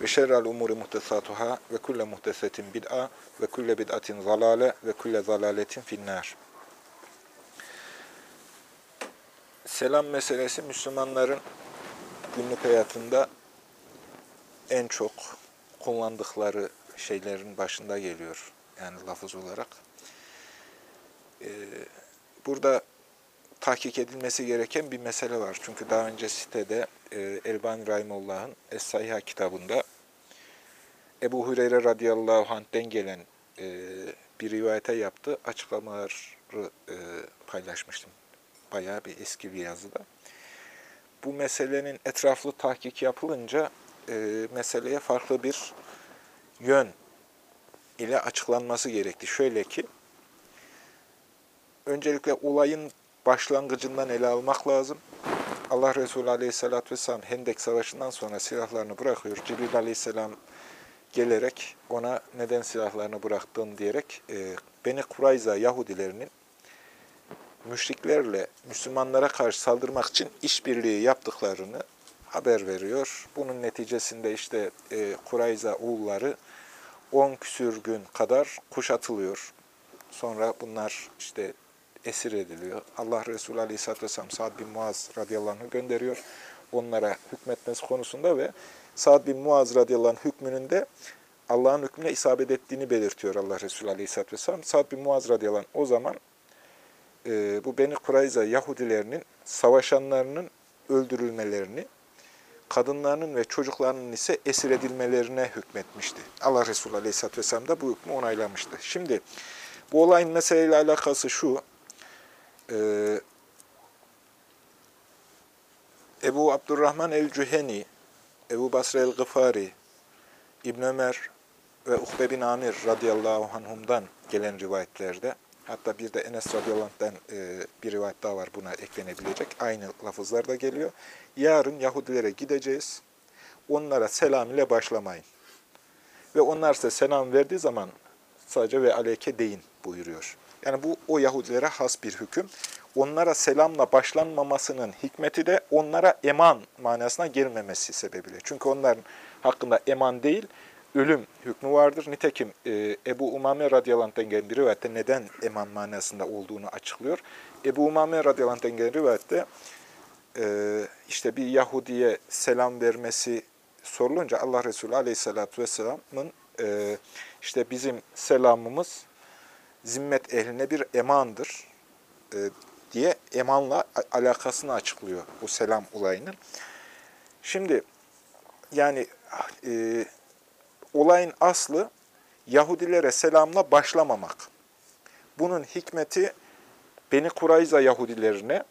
ve şerrel umuri muhtesatuhâ ve kulle muhtesetin bid'a ve kulle bid'atin zalale ve kulle zalaletin finnâr. Selam meselesi Müslümanların günlük hayatında en çok kullandıkları şeylerin başında geliyor. Yani lafız olarak. Ee, burada tahkik edilmesi gereken bir mesele var. Çünkü daha önce sitede e, Elbani Rahimullah'ın Es-Sahiha kitabında Ebu Hureyre radıyallahu anh'den gelen e, bir rivayete yaptı. Açıklamaları e, paylaşmıştım. Bayağı bir eski bir yazıda. Bu meselenin etraflı tahkik yapılınca e, meseleye farklı bir yön ile açıklanması gerekti. Şöyle ki, öncelikle olayın başlangıcından ele almak lazım. Allah Resulü Aleyhisselatü Vesselam Hendek Savaşı'ndan sonra silahlarını bırakıyor. Cibril Aleyhisselam gelerek ona neden silahlarını bıraktın diyerek e, Beni Kurayza Yahudilerinin müşriklerle Müslümanlara karşı saldırmak için işbirliği yaptıklarını haber veriyor. Bunun neticesinde işte e, Kurayza oğulları 10 küsür gün kadar kuşatılıyor. Sonra bunlar işte esir ediliyor. Allah Resulü Aleyhisselatü Vesselam Sa'd bin Muaz radıyallahu anh'ı gönderiyor. Onlara hükmetmesi konusunda ve Sa'd bin Muaz radıyallahu anh hükmünün de Allah'ın hükmüne isabet ettiğini belirtiyor Allah Resulü Aleyhisselatü Vesselam. Sa'd bin Muaz radıyallahu anh o zaman e, bu Beni Kurayza Yahudilerinin savaşanlarının öldürülmelerini, kadınlarının ve çocuklarının ise esir edilmelerine hükmetmişti. Allah Resulü Aleyhisselatü Vesselam da bu hükmü onaylamıştı. Şimdi bu olayın meseleyle alakası şu, ee, Ebu Abdurrahman el-Cüheni, Ebu Basra el-Gıfari, İbn Ömer ve Uhbe bin Amir radıyallahu anhum'dan gelen rivayetlerde, hatta bir de Enes radıyallahu anh'den e, bir rivayet daha var buna eklenebilecek. Aynı lafızlar da geliyor. Yarın Yahudilere gideceğiz. Onlara selam ile başlamayın. Ve onlar size selam verdiği zaman sadece ve aleyke deyin buyuruyor. Yani bu o Yahudilere has bir hüküm. Onlara selamla başlanmamasının hikmeti de onlara eman manasına gelmemesi sebebiyle. Çünkü onların hakkında eman değil, ölüm hükmü vardır. Nitekim e, Ebu Umame radıyallahu gelen bir rivayette neden eman manasında olduğunu açıklıyor. Ebu Umame radıyallahu gelen rivayette e, işte bir Yahudi'ye selam vermesi sorulunca Allah Resulü aleyhissalatü vesselamın e, işte bizim selamımız zimmet ehline bir emandır e, diye emanla alakasını açıklıyor bu selam olayının. Şimdi yani e, olayın aslı Yahudilere selamla başlamamak. Bunun hikmeti Beni Kurayza Yahudilerine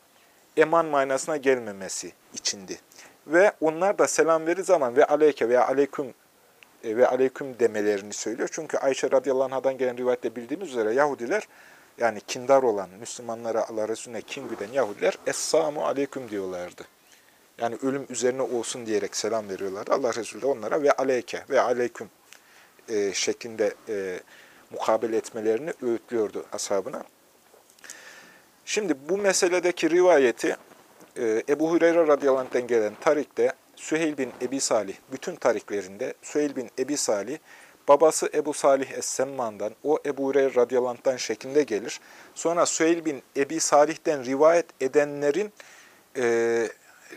eman manasına gelmemesi içindi. Ve onlar da selam verir zaman ve aleyke veya aleyküm ve aleyküm demelerini söylüyor. Çünkü Ayşe radıyallahu anh'dan gelen rivayette bildiğimiz üzere Yahudiler yani kindar olan, Müslümanlara Allah Resulüne kin güden Yahudiler Esselamu aleyküm diyorlardı. Yani ölüm üzerine olsun diyerek selam veriyorlardı. Allah Resulü de onlara ve aleyke ve aleyküm e, şeklinde e, mukabele etmelerini öğütlüyordu ashabına. Şimdi bu meseledeki rivayeti e, Ebu Hureyre radıyallahu anh'den gelen tarikte Süheyl bin Ebi Salih, bütün tariklerinde Süheyl bin Ebi Salih, babası Ebu Salih Es-Semman'dan, o Ebu Hureyre radıyallahu şeklinde gelir. Sonra Süheyl bin Ebi Salih'ten rivayet edenlerin e,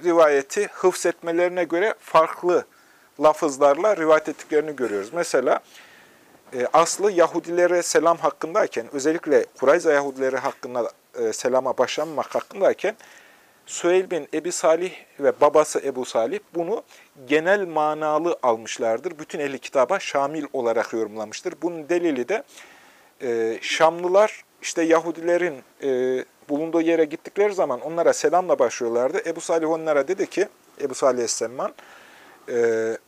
rivayeti hıfzetmelerine göre farklı lafızlarla rivayet ettiklerini görüyoruz. Mesela e, aslı Yahudilere selam hakkındayken, özellikle Kurayza Yahudileri hakkında e, selama başlanmak hakkındayken, Süheyl bin Ebi Salih ve babası Ebu Salih bunu genel manalı almışlardır. Bütün ehli kitaba şamil olarak yorumlamıştır. Bunun delili de e, Şamlılar işte Yahudilerin e, bulunduğu yere gittikleri zaman onlara selamla başlıyorlardı. Ebu Salih onlara dedi ki, Ebu Salih Es-Semman, e,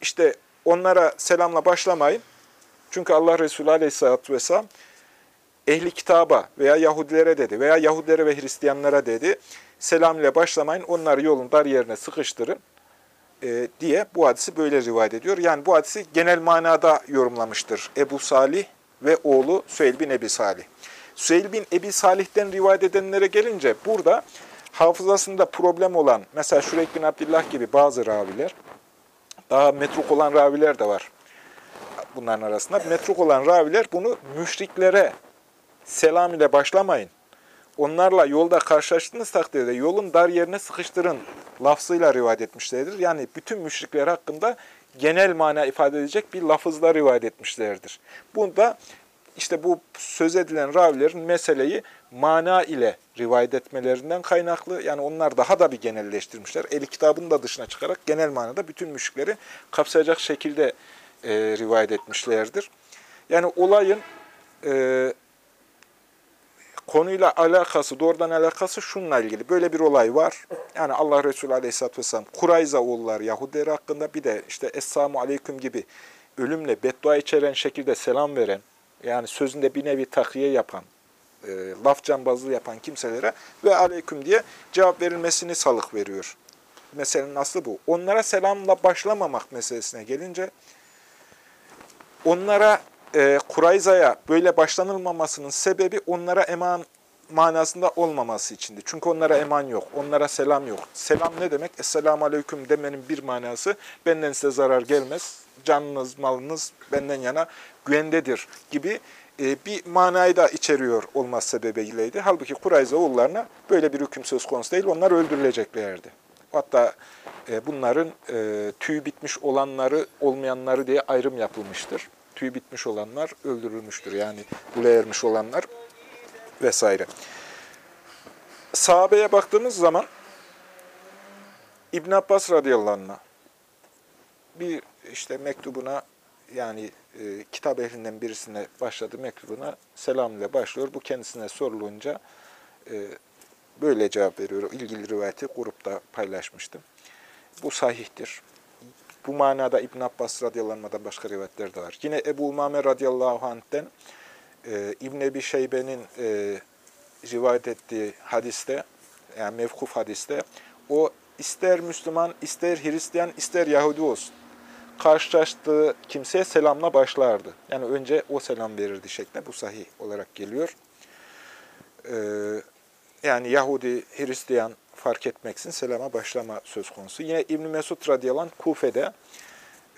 işte onlara selamla başlamayın. Çünkü Allah Resulü Aleyhisselatü Vesselam ehli kitaba veya Yahudilere dedi veya Yahudilere ve Hristiyanlara dedi. Selam ile başlamayın, onları yolun dar yerine sıkıştırın e, diye bu hadisi böyle rivayet ediyor. Yani bu hadisi genel manada yorumlamıştır Ebu Salih ve oğlu Süheyl bin Ebi Salih. Süheyl bin Ebi Salih'ten rivayet edenlere gelince burada hafızasında problem olan, mesela Şurek bin Abdullah gibi bazı raviler, daha metruk olan raviler de var bunların arasında. Metruk olan raviler bunu müşriklere selam ile başlamayın. Onlarla yolda karşılaştığınız takdirde yolun dar yerine sıkıştırın lafzıyla rivayet etmişlerdir. Yani bütün müşrikler hakkında genel mana ifade edecek bir lafızla rivayet etmişlerdir. Bunda işte bu söz edilen ravilerin meseleyi mana ile rivayet etmelerinden kaynaklı. Yani onlar daha da bir genelleştirmişler. El kitabın da dışına çıkarak genel manada bütün müşrikleri kapsayacak şekilde e, rivayet etmişlerdir. Yani olayın e, konuyla alakası, doğrudan alakası şununla ilgili. Böyle bir olay var. Yani Allah Resulü Aleyhisselatü Vesselam Kurayza oğulları Yahudileri hakkında bir de işte Esselamu Aleyküm gibi ölümle beddua içeren şekilde selam veren, yani sözünde bir nevi takviye yapan, e, laf cambazlığı yapan kimselere ve aleyküm diye cevap verilmesini salık veriyor. Meselenin aslı bu. Onlara selamla başlamamak meselesine gelince, onlara e, Kurayza'ya böyle başlanılmamasının sebebi onlara eman manasında olmaması içindi. Çünkü onlara eman yok, onlara selam yok. Selam ne demek? Esselamu aleyküm demenin bir manası benden size zarar gelmez, canınız, malınız benden yana güvendedir gibi e, bir manayı da içeriyor olması sebebiyleydi. Halbuki Kurayza oğullarına böyle bir hüküm söz konusu değil, onlar öldürüleceklerdi. Hatta e, bunların e, tüy bitmiş olanları, olmayanları diye ayrım yapılmıştır tüy bitmiş olanlar öldürülmüştür. Yani bule ermiş olanlar vesaire. Sahabeye baktığımız zaman İbn Abbas radıyallahu anh bir işte mektubuna yani e, kitap ehlinden birisine başladı mektubuna selam ile başlıyor. Bu kendisine sorulunca e, böyle cevap veriyor. İlgili rivayeti grupta paylaşmıştım. Bu sahihtir. Bu manada İbn Abbas radıyallahu başka rivayetler de var. Yine Ebu Umame radıyallahu anh'ten e, İbn Ebi Şeybe'nin e, rivayet ettiği hadiste, yani mevkuf hadiste, o ister Müslüman, ister Hristiyan, ister Yahudi olsun. Karşılaştığı kimseye selamla başlardı. Yani önce o selam verirdi şeklinde. Bu sahih olarak geliyor. Ee, yani Yahudi, Hristiyan, fark etmeksin selama başlama söz konusu. Yine İbn Mesud radıyallahu Kufe'de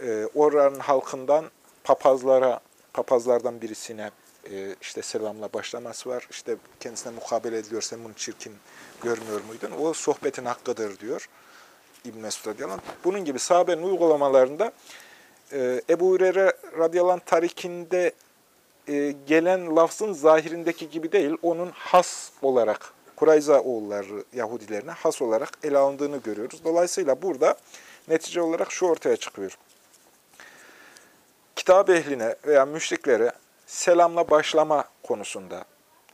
e, oranın halkından papazlara, papazlardan birisine e, işte selamla başlaması var. İşte kendisine mukabele ediliyor, bunu çirkin görmüyor muydun? O sohbetin hakkıdır diyor İbn Mesud radıyallahu. Bunun gibi sahabenin uygulamalarında e, Ebu Hureyre radıyallahu tarikinde e, gelen lafzın zahirindeki gibi değil, onun has olarak Kurayza oğulları Yahudilerine has olarak ele alındığını görüyoruz. Dolayısıyla burada netice olarak şu ortaya çıkıyor. Kitap ehline veya müşriklere selamla başlama konusunda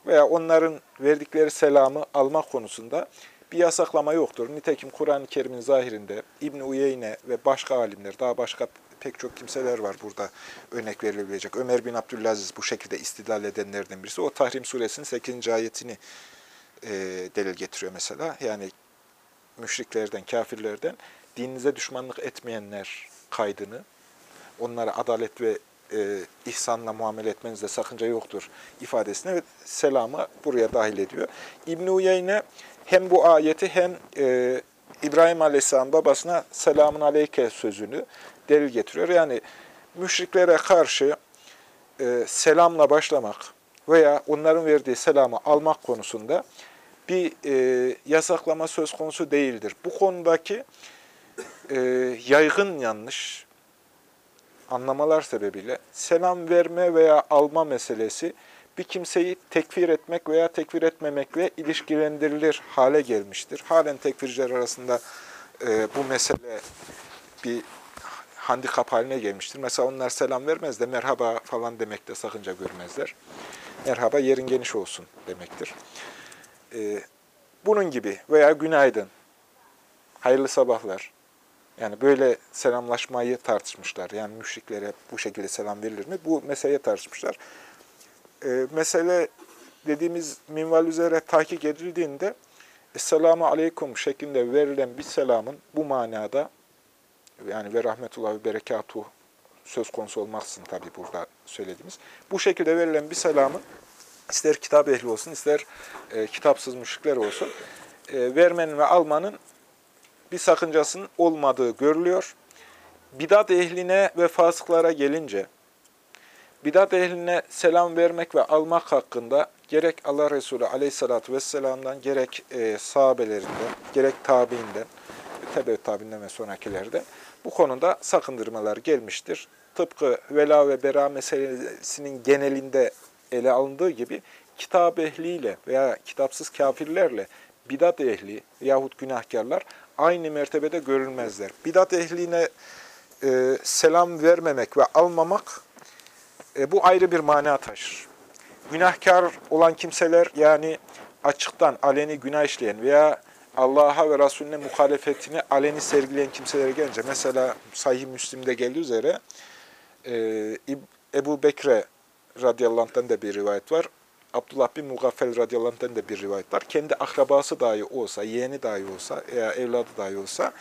veya onların verdikleri selamı alma konusunda bir yasaklama yoktur. Nitekim Kur'an-ı Kerim'in zahirinde İbn Uyeyne ve başka alimler, daha başka pek çok kimseler var burada örnek verilebilecek. Ömer bin Abdülaziz bu şekilde istidlal edenlerden birisi. O Tahrim suresinin 8. ayetini e, delil getiriyor mesela. Yani müşriklerden, kafirlerden dininize düşmanlık etmeyenler kaydını, onlara adalet ve e, ihsanla muamele etmenizde sakınca yoktur ifadesine selamı buraya dahil ediyor. İbn-i Uyeyne hem bu ayeti hem e, İbrahim Aleyhisselam babasına selamun aleyke sözünü delil getiriyor. Yani müşriklere karşı e, selamla başlamak veya onların verdiği selamı almak konusunda bir e, yasaklama söz konusu değildir. Bu konudaki e, yaygın yanlış anlamalar sebebiyle selam verme veya alma meselesi bir kimseyi tekfir etmek veya tekfir etmemekle ilişkilendirilir hale gelmiştir. Halen tekfirciler arasında e, bu mesele bir handikap haline gelmiştir. Mesela onlar selam vermez de merhaba falan demekte sakınca görmezler. Merhaba yerin geniş olsun demektir. E, bunun gibi veya günaydın, hayırlı sabahlar, Yani böyle selamlaşmayı tartışmışlar. Yani müşriklere bu şekilde selam verilir mi? Bu meseleye tartışmışlar. E, mesele dediğimiz minval üzere tahkik edildiğinde Esselamu Aleyküm şeklinde verilen bir selamın bu manada yani ve rahmetullah ve berekatuhu söz konusu olmaksın tabii burada söylediğimiz. Bu şekilde verilen bir selamın ister kitap ehli olsun, ister e, kitapsız müşrikler olsun, e, vermenin ve almanın bir sakıncasının olmadığı görülüyor. Bidat ehline ve fasıklara gelince, bidat ehline selam vermek ve almak hakkında gerek Allah Resulü aleyhissalatü vesselam'dan, gerek e, sahabelerinden, gerek tabiinden, tebe tabiinden ve sonrakilerde bu konuda sakındırmalar gelmiştir. Tıpkı vela ve bera meselesinin genelinde ele alındığı gibi kitap ehliyle veya kitapsız kafirlerle bidat ehli yahut günahkarlar aynı mertebede görülmezler. Bidat ehline e, selam vermemek ve almamak e, bu ayrı bir mana taşır. Günahkar olan kimseler yani açıktan aleni günah işleyen veya Allah'a ve Resulüne muhalefetini aleni sergileyen kimselere gelince, mesela Sahih Müslim'de geldiği üzere e, Ebu Bekre radıyallahu da bir rivayet var. Abdullah bin Mugaffel radıyallahu da bir rivayet var. Kendi akrabası dahi olsa, yeğeni dahi olsa veya evladı dahi olsa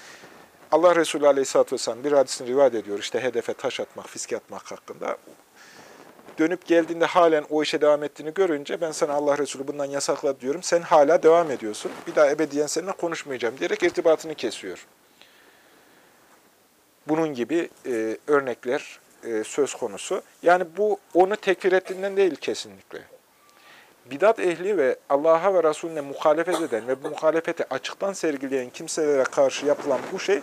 Allah Resulü aleyhisselatü vesselam bir hadisini rivayet ediyor. İşte hedefe taş atmak, fiske atmak hakkında. Dönüp geldiğinde halen o işe devam ettiğini görünce ben sana Allah Resulü bundan yasakladı diyorum. Sen hala devam ediyorsun. Bir daha ebediyen seninle konuşmayacağım diyerek irtibatını kesiyor. Bunun gibi e, örnekler e, söz konusu. Yani bu onu tekfir ettiğinden değil kesinlikle. Bidat ehli ve Allah'a ve Resulüne muhalefet eden ve bu muhalefeti açıktan sergileyen kimselere karşı yapılan bu şey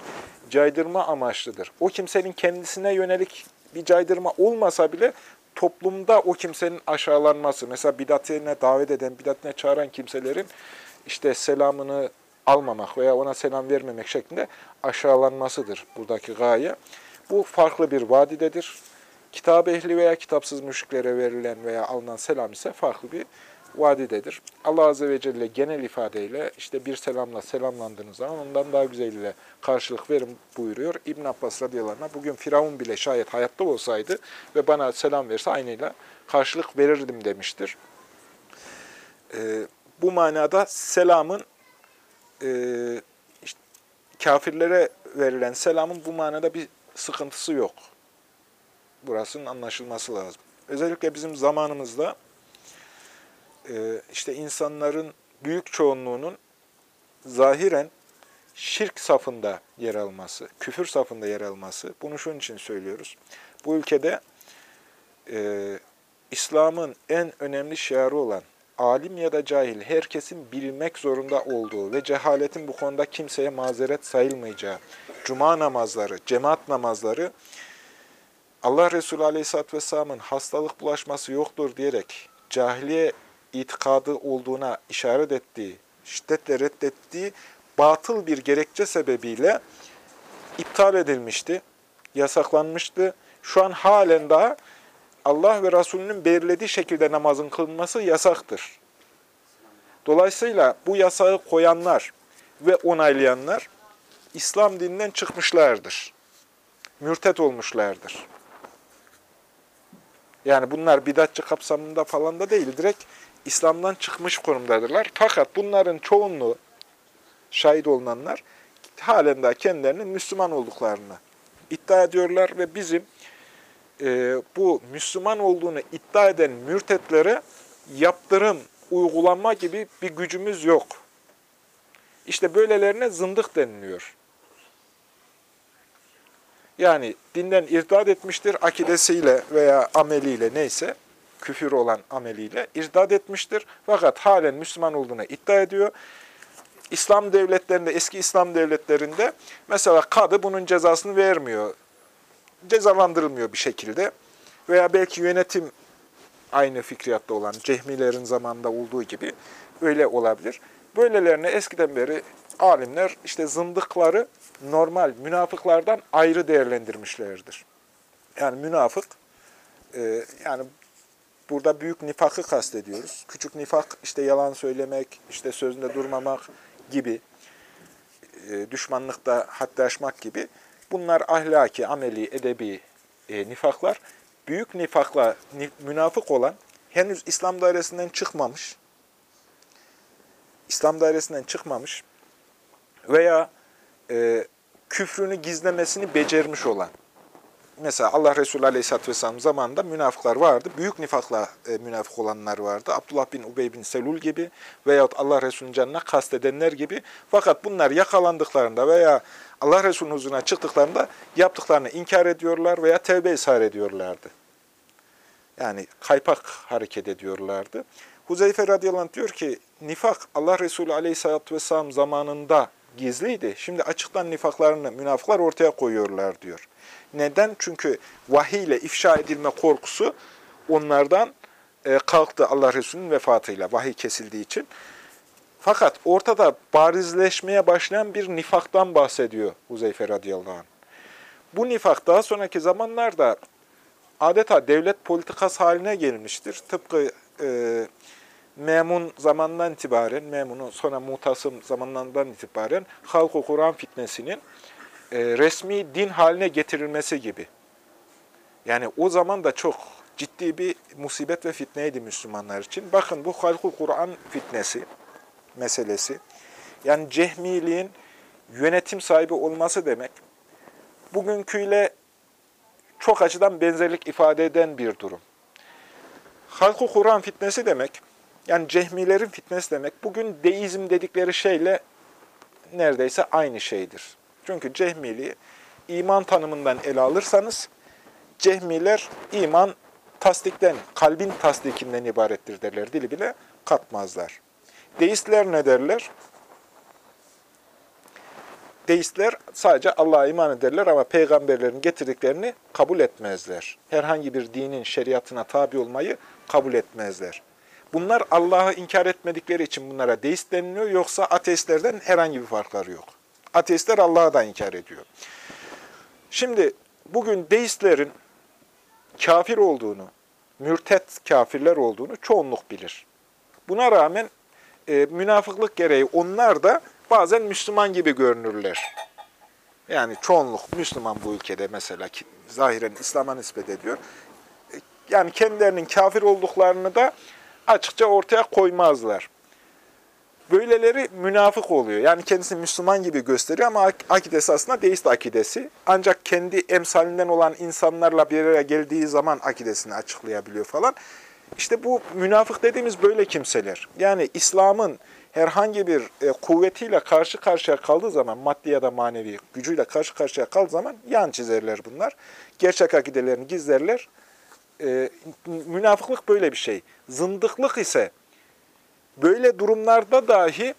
caydırma amaçlıdır. O kimsenin kendisine yönelik bir caydırma olmasa bile toplumda o kimsenin aşağılanması, mesela bidatine davet eden, bidatine çağıran kimselerin işte selamını almamak veya ona selam vermemek şeklinde aşağılanmasıdır buradaki gaye. Bu farklı bir vadidedir. Kitap ehli veya kitapsız müşriklere verilen veya alınan selam ise farklı bir vadidedir. Allah Azze ve Celle genel ifadeyle işte bir selamla selamlandığınız zaman ondan daha güzeliyle karşılık verin buyuruyor. İbn Abbas radıyallahu bugün Firavun bile şayet hayatta olsaydı ve bana selam verse aynıyla karşılık verirdim demiştir. Ee, bu manada selamın e, işte, kafirlere verilen selamın bu manada bir sıkıntısı yok. Burasının anlaşılması lazım. Özellikle bizim zamanımızda e, işte insanların büyük çoğunluğunun zahiren şirk safında yer alması, küfür safında yer alması, bunu şunun için söylüyoruz. Bu ülkede e, İslam'ın en önemli şiarı olan alim ya da cahil herkesin bilmek zorunda olduğu ve cehaletin bu konuda kimseye mazeret sayılmayacağı cuma namazları, cemaat namazları Allah Resulü Aleyhisselatü Vesselam'ın hastalık bulaşması yoktur diyerek cahiliye itikadı olduğuna işaret ettiği, şiddetle reddettiği batıl bir gerekçe sebebiyle iptal edilmişti, yasaklanmıştı. Şu an halen daha Allah ve Resulünün belirlediği şekilde namazın kılınması yasaktır. Dolayısıyla bu yasağı koyanlar ve onaylayanlar İslam dininden çıkmışlardır. Mürtet olmuşlardır. Yani bunlar bidatçı kapsamında falan da değil, direkt İslam'dan çıkmış konumdadırlar. Fakat bunların çoğunluğu, şahit olunanlar, halen daha kendilerinin Müslüman olduklarını iddia ediyorlar ve bizim e, bu Müslüman olduğunu iddia eden mürtetlere yaptırım, uygulama gibi bir gücümüz yok. İşte böylelerine zındık deniliyor. Yani dinden irtidat etmiştir, akidesiyle veya ameliyle neyse, küfür olan ameliyle irtidat etmiştir. Fakat halen Müslüman olduğunu iddia ediyor. İslam devletlerinde, eski İslam devletlerinde mesela kadı bunun cezasını vermiyor. Cezalandırılmıyor bir şekilde. Veya belki yönetim aynı fikriyatta olan cehmilerin zamanında olduğu gibi öyle olabilir. Böylelerine eskiden beri alimler işte zındıkları normal münafıklardan ayrı değerlendirmişlerdir. Yani münafık, e, yani burada büyük nifakı kastediyoruz. Küçük nifak işte yalan söylemek, işte sözünde durmamak gibi, e, düşmanlıkta haddi aşmak gibi. Bunlar ahlaki, ameli, edebi e, nifaklar. Büyük nifakla münafık olan henüz İslam dairesinden çıkmamış, İslam dairesinden çıkmamış veya e, küfrünü gizlemesini becermiş olan. Mesela Allah Resulü Aleyhisselatü Vesselam zamanında münafıklar vardı. Büyük nifakla e, münafık olanlar vardı. Abdullah bin Ubey bin Selul gibi veyahut Allah Resulü'nün canına kastedenler gibi. Fakat bunlar yakalandıklarında veya Allah Resulü'nün huzuruna çıktıklarında yaptıklarını inkar ediyorlar veya tevbe ishar ediyorlardı. Yani kaypak hareket ediyorlardı. Huzeyfe radıyallahu diyor ki, nifak Allah Resulü aleyhissalatü vesselam zamanında gizliydi. Şimdi açıktan nifaklarını münafıklar ortaya koyuyorlar diyor. Neden? Çünkü vahiy ile ifşa edilme korkusu onlardan e, kalktı Allah Resulü'nün vefatıyla, vahiy kesildiği için. Fakat ortada barizleşmeye başlayan bir nifaktan bahsediyor Huzeyfe radıyallahu anh. Bu nifak daha sonraki zamanlarda adeta devlet politikası haline gelmiştir. Tıpkı e, Memun zamandan itibaren, Memun'un sonra Mutasım zamanından itibaren halk Kur'an fitnesinin resmi din haline getirilmesi gibi. Yani o zaman da çok ciddi bir musibet ve fitneydi Müslümanlar için. Bakın bu halk Kur'an fitnesi meselesi, yani cehmiliğin yönetim sahibi olması demek, bugünküyle çok açıdan benzerlik ifade eden bir durum. Halk-ı Kur'an fitnesi demek, yani cehmilerin fitnesi demek, bugün deizm dedikleri şeyle neredeyse aynı şeydir. Çünkü cehmiliği iman tanımından ele alırsanız, cehmiler iman tasdikten, kalbin tasdikinden ibarettir derler. Dili bile katmazlar. Deistler ne derler? Deistler sadece Allah'a iman ederler ama peygamberlerin getirdiklerini kabul etmezler. Herhangi bir dinin şeriatına tabi olmayı kabul etmezler. Bunlar Allah'ı inkar etmedikleri için bunlara deist deniliyor. Yoksa ateistlerden herhangi bir farkları yok. Ateistler Allah'ı da inkar ediyor. Şimdi bugün deistlerin kafir olduğunu, mürtet kafirler olduğunu çoğunluk bilir. Buna rağmen e, münafıklık gereği onlar da bazen Müslüman gibi görünürler. Yani çoğunluk Müslüman bu ülkede mesela ki zahiren İslam'a nispet ediyor. E, yani kendilerinin kafir olduklarını da açıkça ortaya koymazlar. Böyleleri münafık oluyor. Yani kendisini Müslüman gibi gösteriyor ama akidesi aslında deist akidesi. Ancak kendi emsalinden olan insanlarla bir araya geldiği zaman akidesini açıklayabiliyor falan. İşte bu münafık dediğimiz böyle kimseler. Yani İslam'ın herhangi bir e, kuvvetiyle karşı karşıya kaldığı zaman, maddi ya da manevi gücüyle karşı karşıya kaldığı zaman yan çizerler bunlar. Gerçek akidelerini gizlerler. E, münafıklık böyle bir şey. Zındıklık ise böyle durumlarda dahi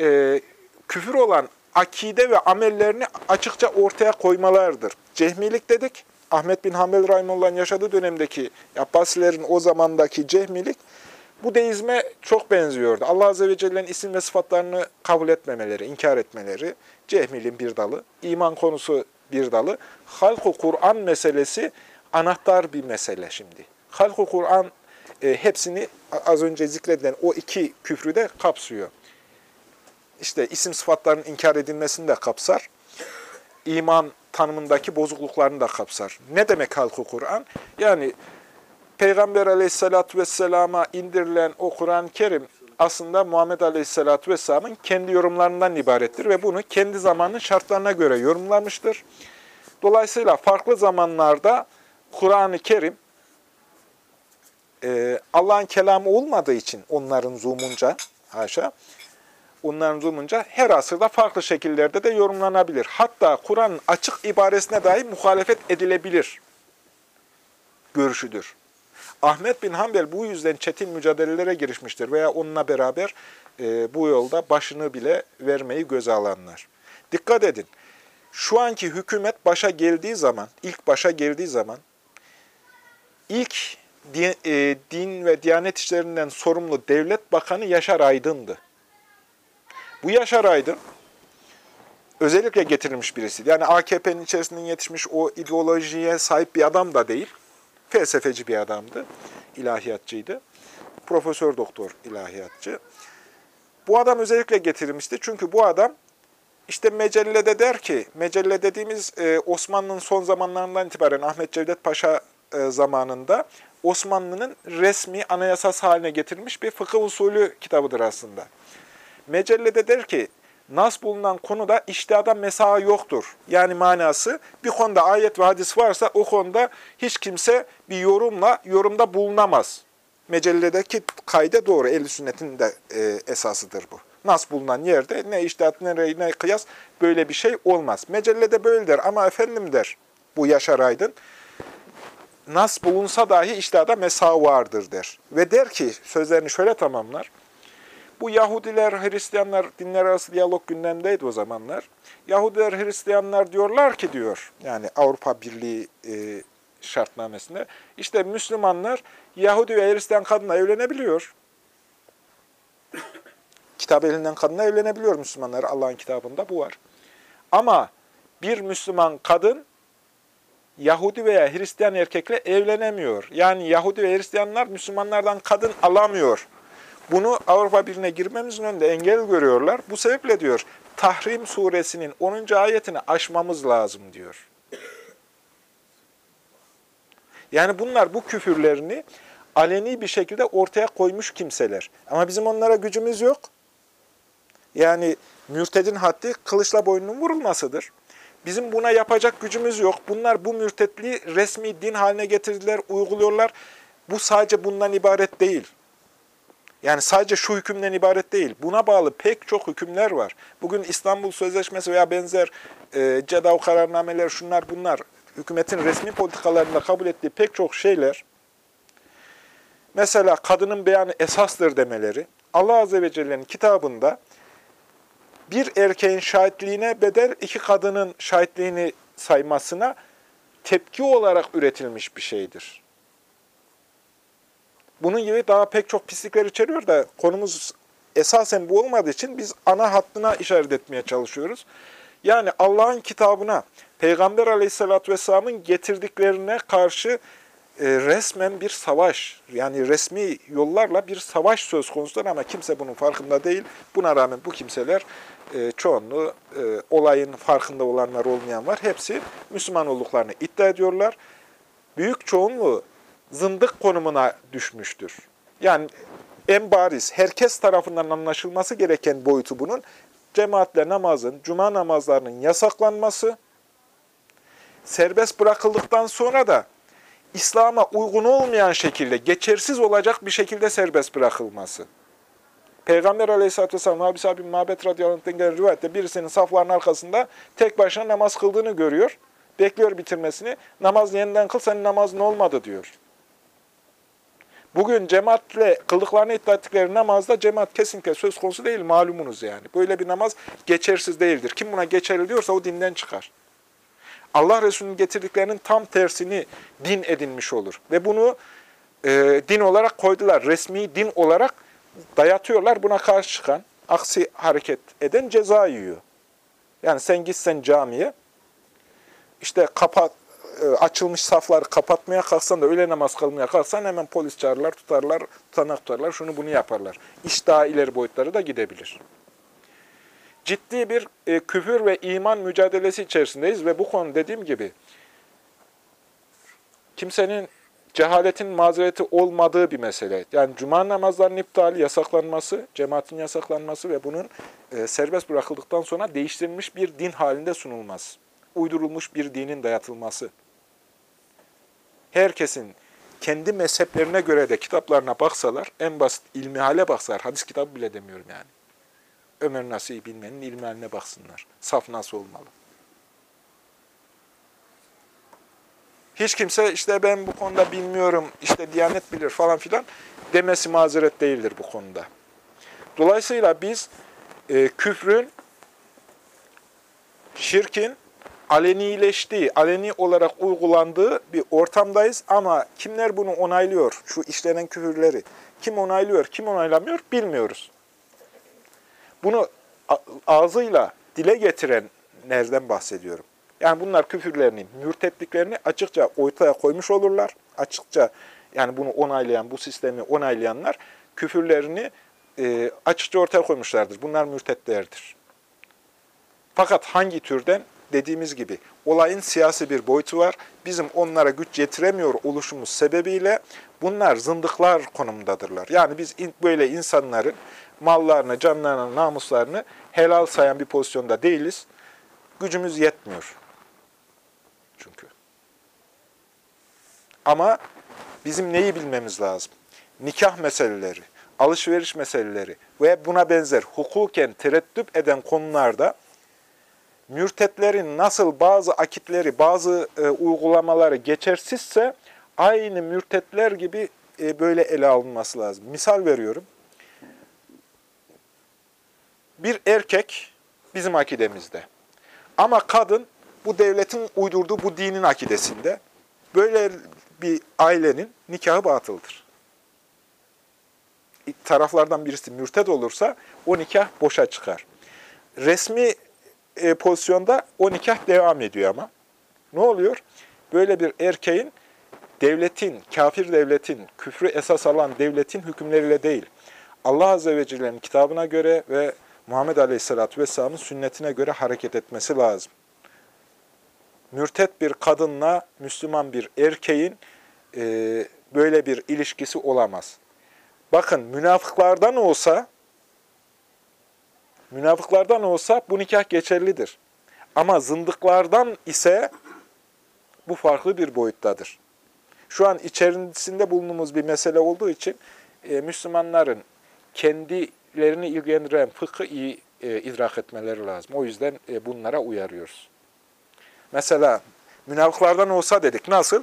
e, küfür olan akide ve amellerini açıkça ortaya koymalardır. Cehmilik dedik. Ahmet bin Hanbel Rahimullah'ın yaşadığı dönemdeki Abbasilerin o zamandaki cehmilik bu deizme çok benziyordu. Allah Azze ve Celle'nin isim ve sıfatlarını kabul etmemeleri, inkar etmeleri cehmilin bir dalı. iman konusu bir dalı. Halk-ı Kur'an meselesi anahtar bir mesele şimdi. Halk-ı Kur'an e, hepsini az önce zikredilen o iki küfrü de kapsıyor. İşte isim sıfatların inkar edilmesini de kapsar. İman tanımındaki bozukluklarını da kapsar. Ne demek halkı Kur'an? Yani Peygamber aleyhissalatü vesselama indirilen o Kur'an-ı Kerim aslında Muhammed aleyhissalatü vesselamın kendi yorumlarından ibarettir ve bunu kendi zamanının şartlarına göre yorumlamıştır. Dolayısıyla farklı zamanlarda Kur'an-ı Kerim e, Allah'ın kelamı olmadığı için onların zumunca, haşa, onların zumunca her asırda farklı şekillerde de yorumlanabilir. Hatta Kur'an'ın açık ibaresine dahi muhalefet edilebilir görüşüdür. Ahmet bin Hanbel bu yüzden çetin mücadelelere girişmiştir veya onunla beraber e, bu yolda başını bile vermeyi göze alanlar. Dikkat edin, şu anki hükümet başa geldiği zaman, ilk başa geldiği zaman, ilk din, e, din ve diyanet işlerinden sorumlu devlet bakanı Yaşar Aydın'dı. Bu Yaşar Aydın özellikle getirilmiş birisi. Yani AKP'nin içerisinden yetişmiş o ideolojiye sahip bir adam da değil. Felsefeci bir adamdı. ilahiyatçıydı. Profesör doktor ilahiyatçı. Bu adam özellikle getirilmişti. Çünkü bu adam İşte Mecelle'de der ki, Mecelle dediğimiz e, Osmanlı'nın son zamanlarından itibaren Ahmet Cevdet Paşa e, zamanında Osmanlı'nın resmi anayasası haline getirilmiş bir fıkıh usulü kitabıdır aslında. Mecelle'de der ki, nas bulunan konuda iştihada mesaha yoktur. Yani manası bir konuda ayet ve hadis varsa o konuda hiç kimse bir yorumla yorumda bulunamaz. Mecelledeki kayda doğru. Ehl-i sünnetin de e, esasıdır bu. Nas bulunan yerde ne iştihat ne ne kıyas böyle bir şey olmaz. Mecellede böyle der ama efendim der bu Yaşar Aydın. Nas bulunsa dahi iştihada mesa vardır der. Ve der ki sözlerini şöyle tamamlar. Bu Yahudiler, Hristiyanlar dinler arası diyalog gündemdeydi o zamanlar. Yahudiler, Hristiyanlar diyorlar ki diyor, yani Avrupa Birliği e, şartnamesinde, işte Müslümanlar Yahudi ve Hristiyan kadınla evlenebiliyor. Kitap elinden kadınla evlenebiliyor Müslümanlar. Allah'ın kitabında bu var. Ama bir Müslüman kadın Yahudi veya Hristiyan erkekle evlenemiyor. Yani Yahudi ve Hristiyanlar Müslümanlardan kadın alamıyor. Bunu Avrupa Birliği'ne girmemizin önünde engel görüyorlar. Bu sebeple diyor, Tahrim suresinin 10. ayetini aşmamız lazım diyor. Yani bunlar bu küfürlerini aleni bir şekilde ortaya koymuş kimseler. Ama bizim onlara gücümüz yok. Yani mürtedin haddi kılıçla boynunun vurulmasıdır. Bizim buna yapacak gücümüz yok. Bunlar bu mürtetliği resmi din haline getirdiler, uyguluyorlar. Bu sadece bundan ibaret değil. Yani sadece şu hükümden ibaret değil. Buna bağlı pek çok hükümler var. Bugün İstanbul Sözleşmesi veya benzer e, CEDAV kararnameler, şunlar bunlar, hükümetin resmi politikalarında kabul ettiği pek çok şeyler, mesela kadının beyanı esastır demeleri, Allah Azze ve Celle'nin kitabında bir erkeğin şahitliğine bedel iki kadının şahitliğini saymasına tepki olarak üretilmiş bir şeydir. Bunun gibi daha pek çok pislikler içeriyor da konumuz esasen bu olmadığı için biz ana hattına işaret etmeye çalışıyoruz. Yani Allah'ın kitabına, Peygamber aleyhissalatü vesselamın getirdiklerine karşı e, resmen bir savaş, yani resmi yollarla bir savaş söz konusudur ama kimse bunun farkında değil. Buna rağmen bu kimseler e, çoğunluğu e, olayın farkında olanlar olmayan var. Hepsi Müslüman olduklarını iddia ediyorlar. Büyük çoğunluğu zındık konumuna düşmüştür. Yani en bariz, herkes tarafından anlaşılması gereken boyutu bunun, cemaatle namazın, cuma namazlarının yasaklanması, serbest bırakıldıktan sonra da İslam'a uygun olmayan şekilde, geçersiz olacak bir şekilde serbest bırakılması. Peygamber aleyhisselatü vesselam, Habis abi Mabet radıyallahu gelen rivayette birisinin safların arkasında tek başına namaz kıldığını görüyor. Bekliyor bitirmesini. Namaz yeniden kıl, senin namazın olmadı diyor. Bugün cemaatle kıldıklarını iddia ettikleri namazda cemaat kesinlikle söz konusu değil, malumunuz yani. Böyle bir namaz geçersiz değildir. Kim buna geçerli diyorsa o dinden çıkar. Allah Resulü'nün getirdiklerinin tam tersini din edinmiş olur. Ve bunu e, din olarak koydular. Resmi din olarak dayatıyorlar. Buna karşı çıkan, aksi hareket eden ceza yiyor. Yani sen gitsen camiye, işte kapat, e, açılmış safları kapatmaya kalksan da öyle namaz kılmaya kalksan hemen polis çağırırlar, tutarlar, tutanak tutarlar, şunu bunu yaparlar. İş daha ileri boyutları da gidebilir. Ciddi bir e, küfür ve iman mücadelesi içerisindeyiz ve bu konu dediğim gibi kimsenin cehaletin mazereti olmadığı bir mesele. Yani cuma namazlarının iptali, yasaklanması, cemaatin yasaklanması ve bunun e, serbest bırakıldıktan sonra değiştirilmiş bir din halinde sunulması. Uydurulmuş bir dinin dayatılması herkesin kendi mezheplerine göre de kitaplarına baksalar, en basit ilmihale baksalar, hadis kitabı bile demiyorum yani. Ömer Nasihi bilmenin ilmihaline baksınlar. Saf nasıl olmalı? Hiç kimse işte ben bu konuda bilmiyorum, işte Diyanet bilir falan filan demesi mazeret değildir bu konuda. Dolayısıyla biz e, küfrün, şirkin alenileştiği, aleni olarak uygulandığı bir ortamdayız ama kimler bunu onaylıyor, şu işlenen küfürleri, kim onaylıyor, kim onaylamıyor bilmiyoruz. Bunu ağzıyla dile getirenlerden bahsediyorum. Yani bunlar küfürlerini, mürtetliklerini açıkça ortaya koymuş olurlar. Açıkça yani bunu onaylayan, bu sistemi onaylayanlar küfürlerini e, açıkça ortaya koymuşlardır. Bunlar mürtetlerdir. Fakat hangi türden? Dediğimiz gibi olayın siyasi bir boyutu var. Bizim onlara güç yetiremiyor oluşumuz sebebiyle bunlar zındıklar konumundadırlar. Yani biz böyle insanların mallarını, canlarını, namuslarını helal sayan bir pozisyonda değiliz. Gücümüz yetmiyor. Çünkü. Ama bizim neyi bilmemiz lazım? Nikah meseleleri, alışveriş meseleleri ve buna benzer hukuken tereddüt eden konularda mürtetlerin nasıl bazı akitleri, bazı e, uygulamaları geçersizse aynı mürtetler gibi e, böyle ele alınması lazım. Misal veriyorum. Bir erkek bizim akidemizde. Ama kadın bu devletin uydurduğu bu dinin akidesinde. Böyle bir ailenin nikahı batıldır. Taraflardan birisi mürted olursa o nikah boşa çıkar. Resmi e, pozisyonda o nikah devam ediyor ama. Ne oluyor? Böyle bir erkeğin devletin, kafir devletin, küfrü esas alan devletin hükümleriyle değil, Allah Azze ve Celle'nin kitabına göre ve Muhammed Aleyhisselatü Vesselam'ın sünnetine göre hareket etmesi lazım. Mürtet bir kadınla Müslüman bir erkeğin e, böyle bir ilişkisi olamaz. Bakın münafıklardan olsa Münafıklardan olsa bu nikah geçerlidir. Ama zındıklardan ise bu farklı bir boyuttadır. Şu an içerisinde bulunduğumuz bir mesele olduğu için e, Müslümanların kendilerini ilgilendiren fıkhı iyi e, idrak etmeleri lazım. O yüzden e, bunlara uyarıyoruz. Mesela münafıklardan olsa dedik. Nasıl?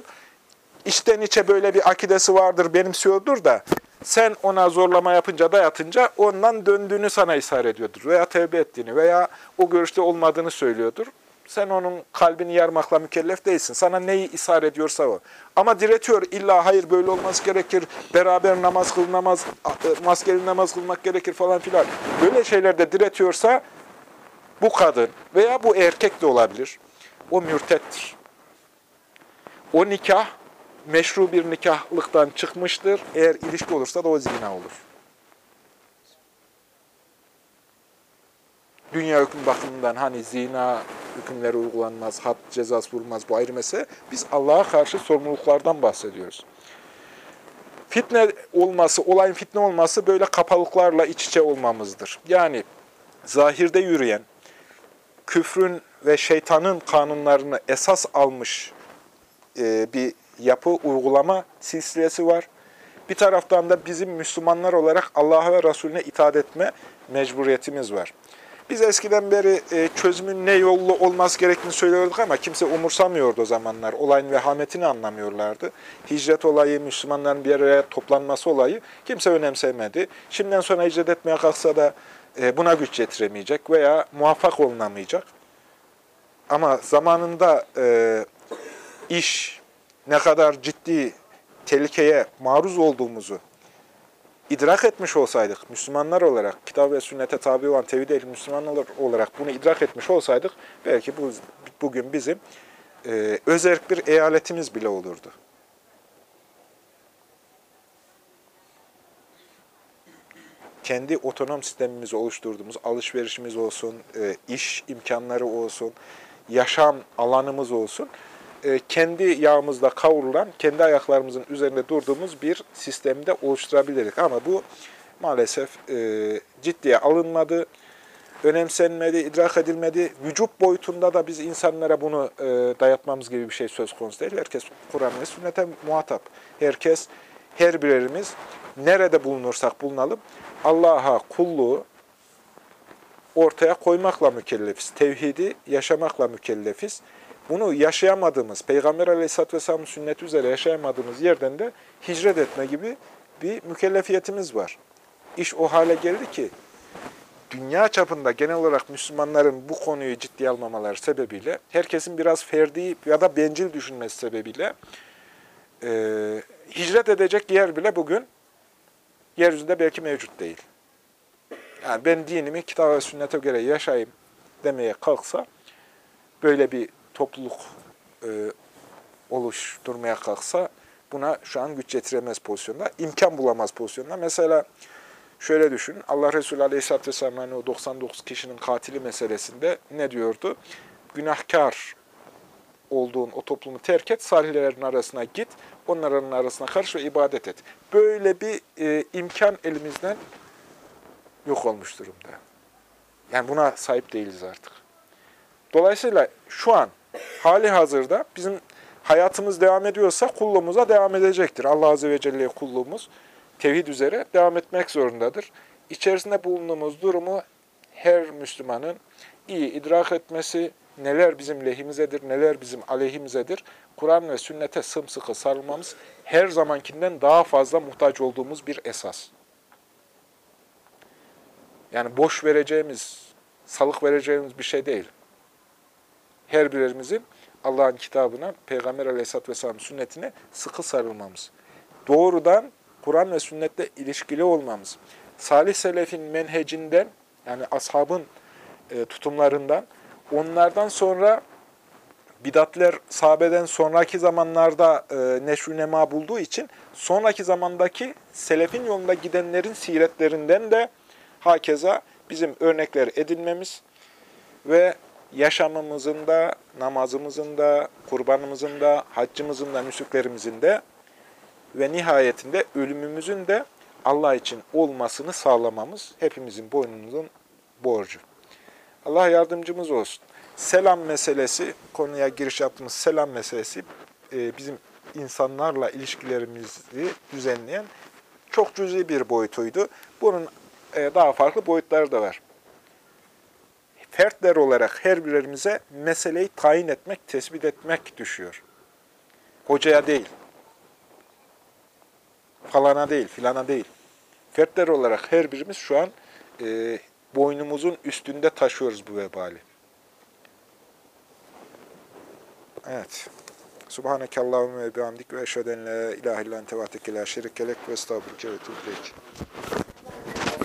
İçten içe böyle bir akidesi vardır, benimsiyordur da sen ona zorlama yapınca, dayatınca ondan döndüğünü sana ishar ediyordur. Veya tevbe ettiğini veya o görüşte olmadığını söylüyordur. Sen onun kalbini yarmakla mükellef değilsin. Sana neyi ishar ediyorsa o. Ama diretiyor, illa hayır böyle olması gerekir, beraber namaz kılınamaz, e, maskeli namaz kılmak gerekir falan filan. Böyle şeylerde diretiyorsa bu kadın veya bu erkek de olabilir. O mürtettir. O nikah meşru bir nikahlıktan çıkmıştır. Eğer ilişki olursa da o zina olur. Dünya hüküm bakımından hani zina hükümleri uygulanmaz, had cezası vurulmaz bu ayrı mesele. Biz Allah'a karşı sorumluluklardan bahsediyoruz. Fitne olması, olayın fitne olması böyle kapalıklarla iç içe olmamızdır. Yani zahirde yürüyen, küfrün ve şeytanın kanunlarını esas almış e, bir yapı, uygulama silsilesi var. Bir taraftan da bizim Müslümanlar olarak Allah'a ve Resulüne itaat etme mecburiyetimiz var. Biz eskiden beri e, çözümün ne yollu olması gerektiğini söylüyorduk ama kimse umursamıyordu o zamanlar. Olayın vehametini anlamıyorlardı. Hicret olayı, Müslümanların bir araya toplanması olayı kimse önemsemedi. Şimdiden sonra hicret etmeye kalksa da e, buna güç yetiremeyecek veya muvaffak olunamayacak. Ama zamanında e, iş, ne kadar ciddi tehlikeye maruz olduğumuzu idrak etmiş olsaydık, Müslümanlar olarak, kitap ve sünnete tabi olan tevhid ehli Müslümanlar olarak bunu idrak etmiş olsaydık, belki bu bugün bizim e, özerk bir eyaletimiz bile olurdu. Kendi otonom sistemimizi oluşturduğumuz, alışverişimiz olsun, e, iş imkanları olsun, yaşam alanımız olsun, e, kendi yağımızla kavrulan, kendi ayaklarımızın üzerinde durduğumuz bir sistemde oluşturabilirdik. Ama bu maalesef e, ciddiye alınmadı, önemsenmedi, idrak edilmedi. Vücut boyutunda da biz insanlara bunu e, dayatmamız gibi bir şey söz konusu değil. Herkes Kur'an ve sünnete muhatap. Herkes, her birerimiz nerede bulunursak bulunalım, Allah'a kulluğu ortaya koymakla mükellefiz. Tevhidi yaşamakla mükellefiz. Bunu yaşayamadığımız, Peygamber Aleyhisselatü Vesselam'ın sünneti üzere yaşayamadığımız yerden de hicret etme gibi bir mükellefiyetimiz var. İş o hale geldi ki, dünya çapında genel olarak Müslümanların bu konuyu ciddiye almamaları sebebiyle, herkesin biraz ferdi ya da bencil düşünmesi sebebiyle, e, hicret edecek yer bile bugün yeryüzünde belki mevcut değil. Yani ben dinimi kitap ve sünnete göre yaşayayım demeye kalksa, böyle bir topluluk e, oluşturmaya kalksa buna şu an güç getiremez pozisyonda, imkan bulamaz pozisyonda. Mesela Şöyle düşünün, Allah Resulü Aleyhisselatü Vesselam hani o 99 kişinin katili meselesinde ne diyordu? Günahkar olduğun o toplumu terk et, salihlerin arasına git, onların arasına karış ve ibadet et. Böyle bir e, imkan elimizden yok olmuş durumda. Yani buna sahip değiliz artık. Dolayısıyla şu an hali hazırda bizim hayatımız devam ediyorsa kulluğumuza devam edecektir. Allah Azze ve Celle'ye kulluğumuz tevhid üzere devam etmek zorundadır. İçerisinde bulunduğumuz durumu her Müslümanın iyi idrak etmesi, neler bizim lehimizedir, neler bizim aleyhimizedir. Kur'an ve sünnete sımsıkı sarılmamız her zamankinden daha fazla muhtaç olduğumuz bir esas. Yani boş vereceğimiz, salık vereceğimiz bir şey değil. Her birimizin Allah'ın kitabına, Peygamber aleyhisselatü vesselam sünnetine sıkı sarılmamız. Doğrudan Kur'an ve sünnetle ilişkili olmamız. Salih selefin menhecinden, yani ashabın e, tutumlarından, onlardan sonra bidatler sahabeden sonraki zamanlarda e, neşru nema bulduğu için sonraki zamandaki selefin yolunda gidenlerin siretlerinden de hakeza bizim örnekler edinmemiz ve yaşamımızın da, namazımızın da, kurbanımızın da, haccımızın da, nüsüklerimizin de ve nihayetinde ölümümüzün de Allah için olmasını sağlamamız hepimizin boynumuzun borcu. Allah yardımcımız olsun. Selam meselesi, konuya giriş yaptığımız selam meselesi e, bizim insanlarla ilişkilerimizi düzenleyen çok cüzi bir boyutuydu. Bunun daha farklı boyutları da var. Fertler olarak her birimize meseleyi tayin etmek, tespit etmek düşüyor. Hocaya değil, falana değil, filana değil. Fertler olarak her birimiz şu an e, boynumuzun üstünde taşıyoruz bu vebali. Evet. Subhaneke Allahümme ve bihamdik ve eşheden la ilahe illan tevateke la şerikelek ve estağfurke ve tuğbilek.